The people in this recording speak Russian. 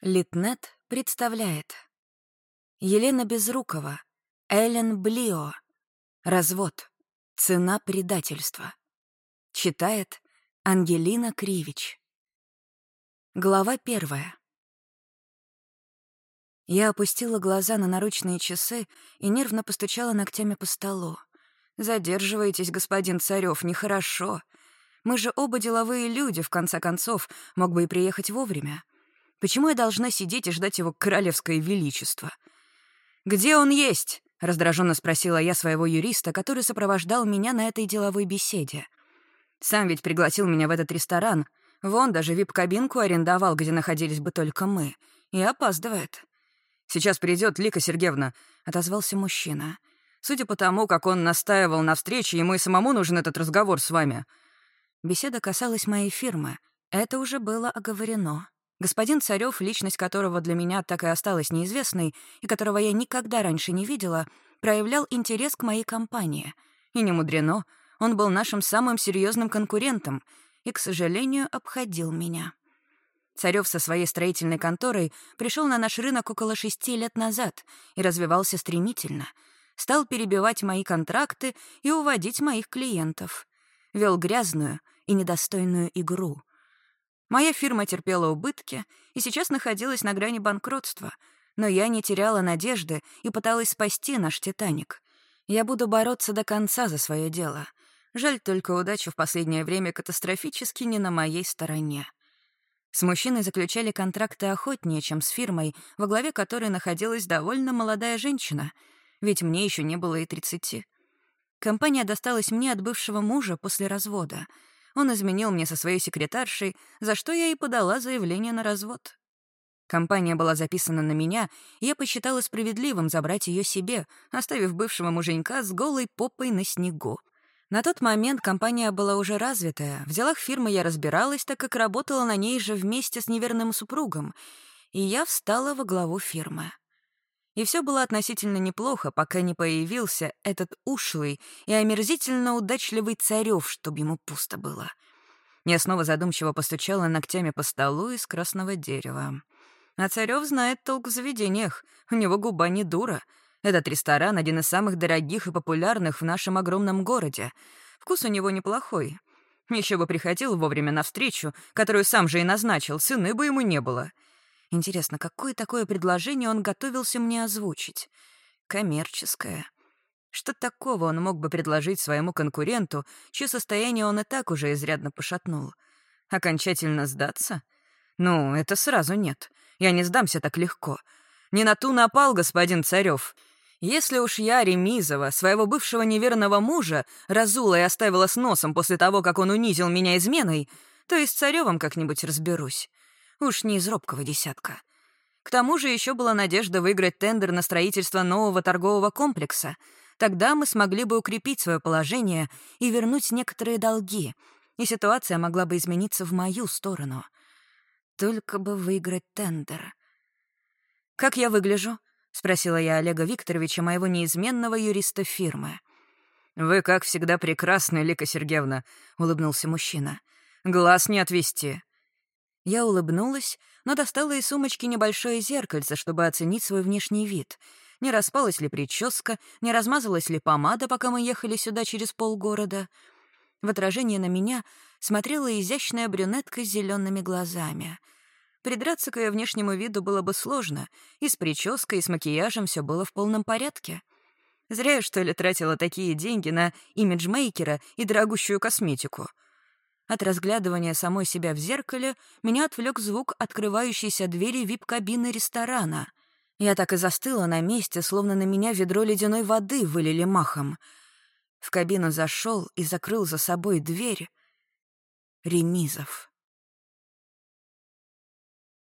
Литнет представляет Елена Безрукова, Эллен Блио, Развод. Цена предательства. Читает Ангелина Кривич. Глава первая. Я опустила глаза на наручные часы и нервно постучала ногтями по столу. «Задерживаетесь, господин Царёв, нехорошо. Мы же оба деловые люди, в конце концов, мог бы и приехать вовремя. Почему я должна сидеть и ждать его королевское величество? «Где он есть?» — раздраженно спросила я своего юриста, который сопровождал меня на этой деловой беседе. Сам ведь пригласил меня в этот ресторан. Вон даже вип-кабинку арендовал, где находились бы только мы. И опаздывает. «Сейчас придет Лика Сергеевна», — отозвался мужчина. «Судя по тому, как он настаивал на встрече, ему и самому нужен этот разговор с вами». Беседа касалась моей фирмы. Это уже было оговорено. Господин Царёв, личность которого для меня так и осталась неизвестной и которого я никогда раньше не видела, проявлял интерес к моей компании. И не мудрено, он был нашим самым серьезным конкурентом и, к сожалению, обходил меня. Царёв со своей строительной конторой пришел на наш рынок около шести лет назад и развивался стремительно. Стал перебивать мои контракты и уводить моих клиентов. Вел грязную и недостойную игру — Моя фирма терпела убытки и сейчас находилась на грани банкротства, но я не теряла надежды и пыталась спасти наш «Титаник». Я буду бороться до конца за свое дело. Жаль только удача в последнее время катастрофически не на моей стороне. С мужчиной заключали контракты охотнее, чем с фирмой, во главе которой находилась довольно молодая женщина, ведь мне еще не было и тридцати. Компания досталась мне от бывшего мужа после развода — он изменил мне со своей секретаршей, за что я и подала заявление на развод. Компания была записана на меня, и я посчитала справедливым забрать ее себе, оставив бывшего муженька с голой попой на снегу. На тот момент компания была уже развитая, в делах фирмы я разбиралась, так как работала на ней же вместе с неверным супругом, и я встала во главу фирмы. И все было относительно неплохо, пока не появился этот ушлый и омерзительно удачливый царев, чтобы ему пусто было. Я снова задумчиво постучала ногтями по столу из красного дерева. А царев знает толк в заведениях, у него губа не дура. Этот ресторан — один из самых дорогих и популярных в нашем огромном городе. Вкус у него неплохой. Еще бы приходил вовремя на встречу, которую сам же и назначил, сыны бы ему не было — Интересно, какое такое предложение он готовился мне озвучить? Коммерческое. Что такого он мог бы предложить своему конкуренту, чье состояние он и так уже изрядно пошатнул? Окончательно сдаться? Ну, это сразу нет. Я не сдамся так легко. Не на ту напал господин Царев. Если уж я, Ремизова, своего бывшего неверного мужа, разула и оставила с носом после того, как он унизил меня изменой, то и с Царевым как-нибудь разберусь. Уж не из робкого десятка. К тому же еще была надежда выиграть тендер на строительство нового торгового комплекса. Тогда мы смогли бы укрепить свое положение и вернуть некоторые долги, и ситуация могла бы измениться в мою сторону. Только бы выиграть тендер. «Как я выгляжу?» — спросила я Олега Викторовича, моего неизменного юриста фирмы. «Вы, как всегда, прекрасны, Лика Сергеевна», — улыбнулся мужчина. «Глаз не отвести. Я улыбнулась, но достала из сумочки небольшое зеркальце, чтобы оценить свой внешний вид. Не распалась ли прическа, не размазалась ли помада, пока мы ехали сюда через полгорода. В отражении на меня смотрела изящная брюнетка с зелеными глазами. Придраться к ее внешнему виду было бы сложно, и с прической, и с макияжем все было в полном порядке. Зря я, что ли, тратила такие деньги на имиджмейкера и дорогущую косметику — от разглядывания самой себя в зеркале меня отвлек звук открывающейся двери вип-кабины ресторана. Я так и застыла на месте, словно на меня ведро ледяной воды вылили махом. В кабину зашел и закрыл за собой дверь Ремизов.